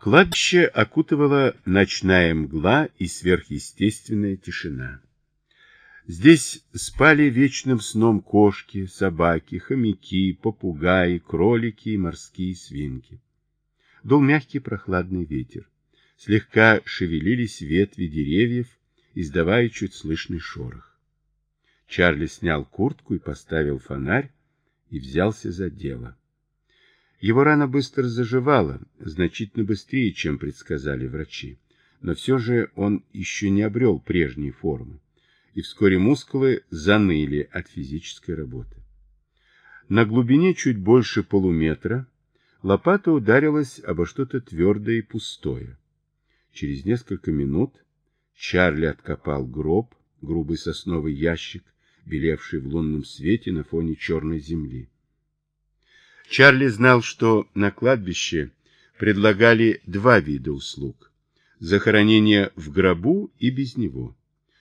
Кладбище окутывала ночная мгла и сверхъестественная тишина. Здесь спали вечным сном кошки, собаки, хомяки, попугаи, кролики и морские свинки. Дул мягкий прохладный ветер. Слегка шевелились ветви деревьев, издавая чуть слышный шорох. Чарли снял куртку и поставил фонарь, и взялся за дело. Его рана быстро заживала, значительно быстрее, чем предсказали врачи. Но все же он еще не обрел прежней формы, и вскоре мускулы заныли от физической работы. На глубине чуть больше полуметра лопата ударилась обо что-то твердое и пустое. Через несколько минут Чарли откопал гроб, грубый сосновый ящик, белевший в лунном свете на фоне черной земли. Чарли знал, что на кладбище предлагали два вида услуг – захоронение в гробу и без него.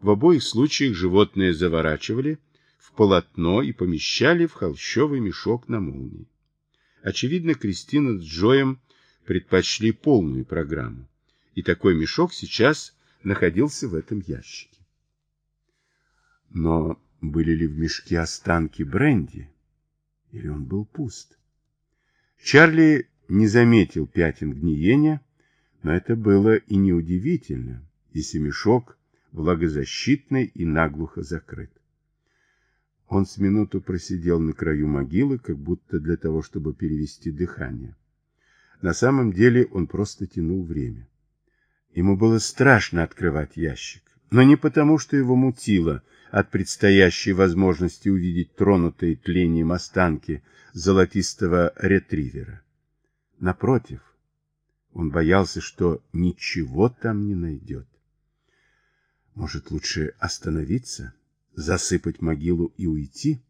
В обоих случаях животное заворачивали в полотно и помещали в холщовый мешок на молнии. Очевидно, Кристина с Джоем предпочли полную программу, и такой мешок сейчас находился в этом ящике. Но были ли в мешке останки бренди, или он был пуст? Чарли не заметил пятен гниения, но это было и неудивительно, если мешок влагозащитный и наглухо закрыт. Он с минуту просидел на краю могилы, как будто для того, чтобы перевести дыхание. На самом деле он просто тянул время. Ему было страшно открывать ящик, но не потому, что его мутило от предстоящей возможности увидеть тронутые тлением останки золотистого ретривера. Напротив, он боялся, что ничего там не найдет. Может, лучше остановиться, засыпать могилу и уйти?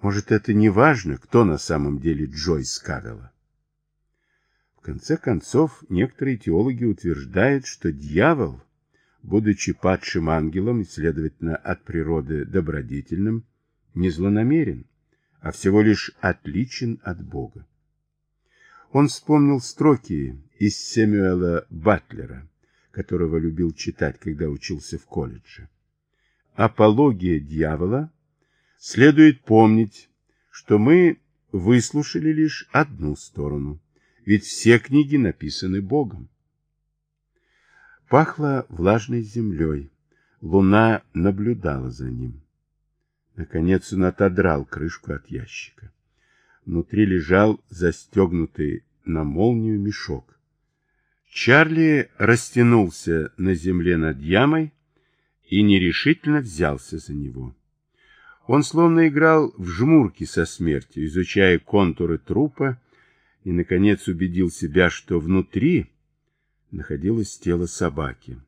Может, это не важно, кто на самом деле Джойс Кавелла? В конце концов, некоторые теологи утверждают, что дьявол, будучи падшим ангелом и, следовательно, от природы добродетельным, не злонамерен, а всего лишь отличен от Бога. Он вспомнил строки из Сэмюэла Батлера, которого любил читать, когда учился в колледже. Апология дьявола следует помнить, что мы выслушали лишь одну сторону, ведь все книги написаны Богом. Пахло влажной землей, луна наблюдала за ним. Наконец он отодрал крышку от ящика. Внутри лежал застегнутый на молнию мешок. Чарли растянулся на земле над ямой и нерешительно взялся за него. Он словно играл в жмурки со смертью, изучая контуры трупа, и, наконец, убедил себя, что внутри находилось тело собаки,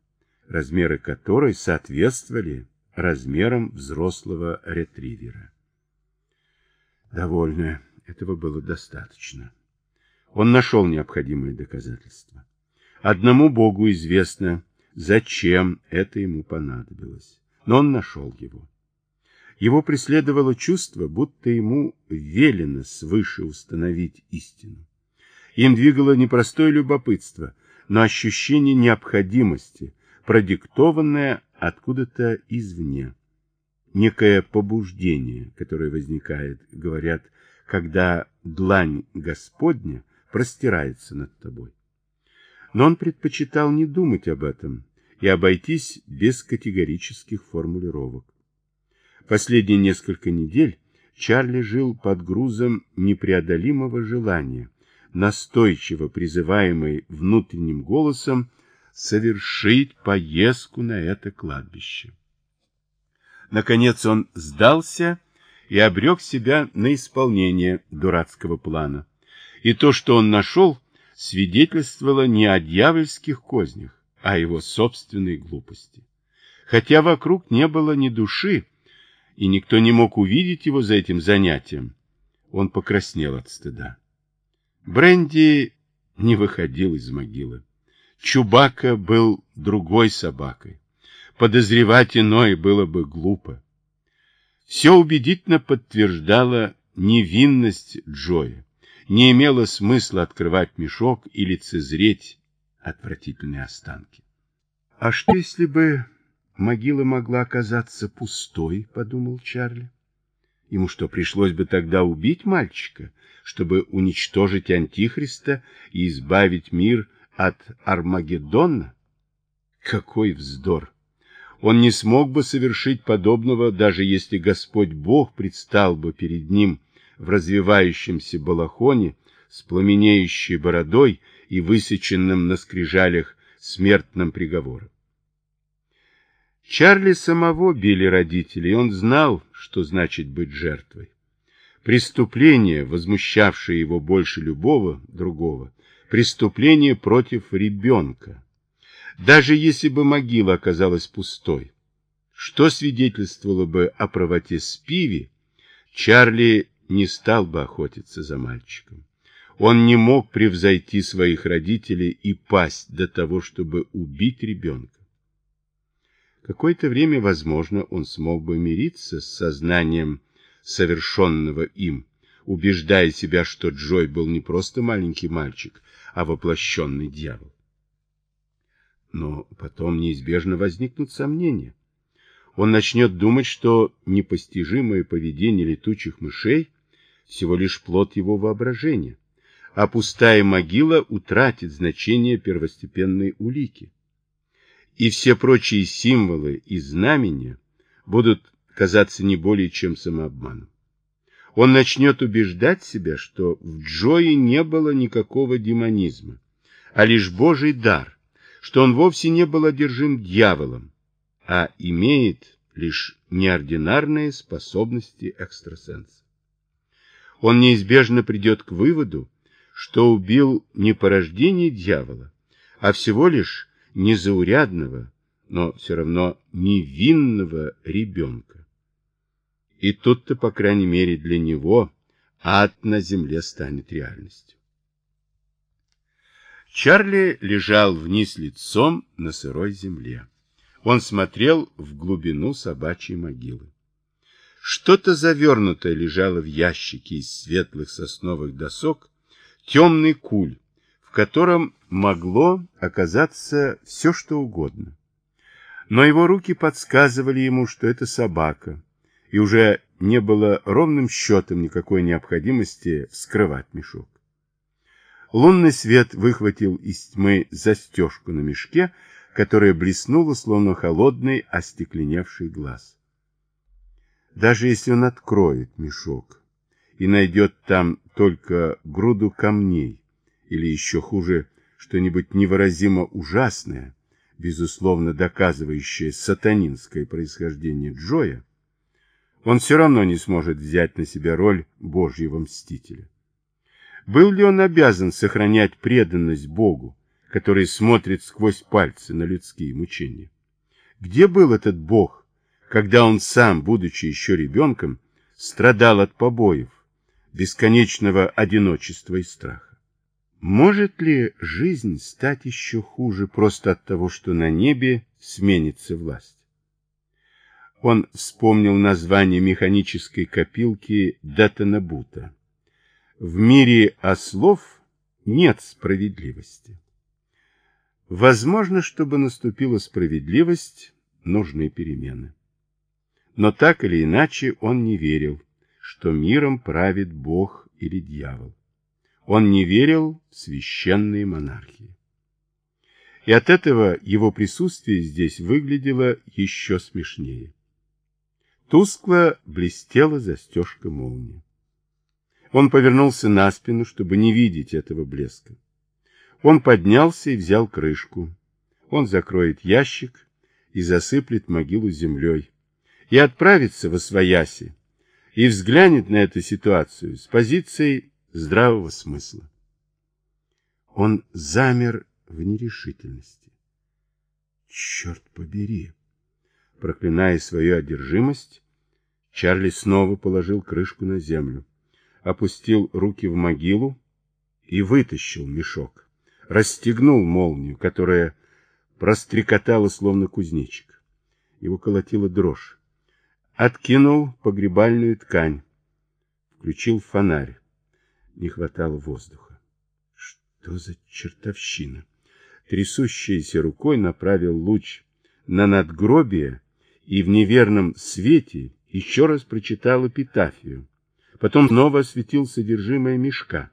размеры которой соответствовали размером взрослого ретривера. Довольно, этого было достаточно. Он нашел необходимые доказательства. Одному Богу известно, зачем это ему понадобилось, но он нашел его. Его преследовало чувство, будто ему велено свыше установить истину. Им двигало не простое любопытство, но ощущение необходимости, продиктованное откуда-то извне. Некое побуждение, которое возникает, говорят, когда длань Господня простирается над тобой. Но он предпочитал не думать об этом и обойтись без категорических формулировок. Последние несколько недель Чарли жил под грузом непреодолимого желания, настойчиво призываемый внутренним голосом совершить поездку на это кладбище. Наконец он сдался и обрек себя на исполнение дурацкого плана. И то, что он нашел, свидетельствовало не о дьявольских кознях, а о его собственной глупости. Хотя вокруг не было ни души, и никто не мог увидеть его за этим занятием, он покраснел от стыда. Бренди не выходил из могилы. Чубака был другой собакой. Подозревать иное было бы глупо. Все убедительно подтверждало невинность Джоя, не имело смысла открывать мешок и лицезреть отвратительные останки. А что, если бы могила могла оказаться пустой, подумал Чарли. Ему что, пришлось бы тогда убить мальчика, чтобы уничтожить Антихриста и избавить мир от Армагеддона? Какой вздор! Он не смог бы совершить подобного, даже если Господь Бог предстал бы перед ним в развивающемся балахоне с пламенеющей бородой и высеченным на скрижалях смертным приговором. Чарли самого били родители, и он знал, что значит быть жертвой. Преступление, возмущавшее его больше любого другого, преступление против ребенка. Даже если бы могила оказалась пустой, что свидетельствовало бы о правоте Спиви, Чарли не стал бы охотиться за мальчиком. Он не мог превзойти своих родителей и пасть до того, чтобы убить ребенка. Какое-то время, возможно, он смог бы мириться с сознанием совершенного им, убеждая себя, что Джой был не просто маленький мальчик, а воплощенный дьявол. Но потом неизбежно возникнут сомнения. Он начнет думать, что непостижимое поведение летучих мышей всего лишь плод его воображения, а пустая могила утратит значение первостепенной улики и все прочие символы и знамения будут казаться не более чем самообманом. Он начнет убеждать себя, что в Джое не было никакого демонизма, а лишь Божий дар, что он вовсе не был одержим дьяволом, а имеет лишь неординарные способности экстрасенса. Он неизбежно придет к выводу, что убил не порождение дьявола, а всего лишь незаурядного, но все равно невинного ребенка. И тут-то, по крайней мере, для него ад на земле станет реальностью. Чарли лежал вниз лицом на сырой земле. Он смотрел в глубину собачьей могилы. Что-то завернутое лежало в ящике из светлых сосновых досок, темный куль, котором могло оказаться все, что угодно. Но его руки подсказывали ему, что это собака, и уже не было ровным счетом никакой необходимости вскрывать мешок. Лунный свет выхватил из тьмы застежку на мешке, которая блеснула, словно холодный, остекленевший глаз. Даже если он откроет мешок и найдет там только груду камней, или еще хуже, что-нибудь невыразимо ужасное, безусловно доказывающее сатанинское происхождение Джоя, он все равно не сможет взять на себя роль Божьего мстителя. Был ли он обязан сохранять преданность Богу, который смотрит сквозь пальцы на людские мучения? Где был этот Бог, когда он сам, будучи еще ребенком, страдал от побоев, бесконечного одиночества и страха? Может ли жизнь стать еще хуже просто от того, что на небе сменится власть? Он вспомнил название механической копилки Датанабута. В мире ослов нет справедливости. Возможно, чтобы наступила справедливость, нужны перемены. Но так или иначе он не верил, что миром правит Бог или дьявол. Он не верил в священные монархии. И от этого его присутствие здесь выглядело еще смешнее. Тускло блестела застежка молнии. Он повернулся на спину, чтобы не видеть этого блеска. Он поднялся и взял крышку. Он закроет ящик и засыплет могилу землей. И отправится во свояси, и взглянет на эту ситуацию с позицией здравого смысла. Он замер в нерешительности. Черт побери! Проклиная свою одержимость, Чарли снова положил крышку на землю, опустил руки в могилу и вытащил мешок, расстегнул молнию, которая прострекотала, словно кузнечик. Его колотила дрожь. Откинул погребальную ткань, включил фонарь не хватало воздуха. Что за чертовщина? Трясущейся рукой направил луч на надгробие и в неверном свете еще раз прочитал эпитафию. Потом снова осветил содержимое мешка.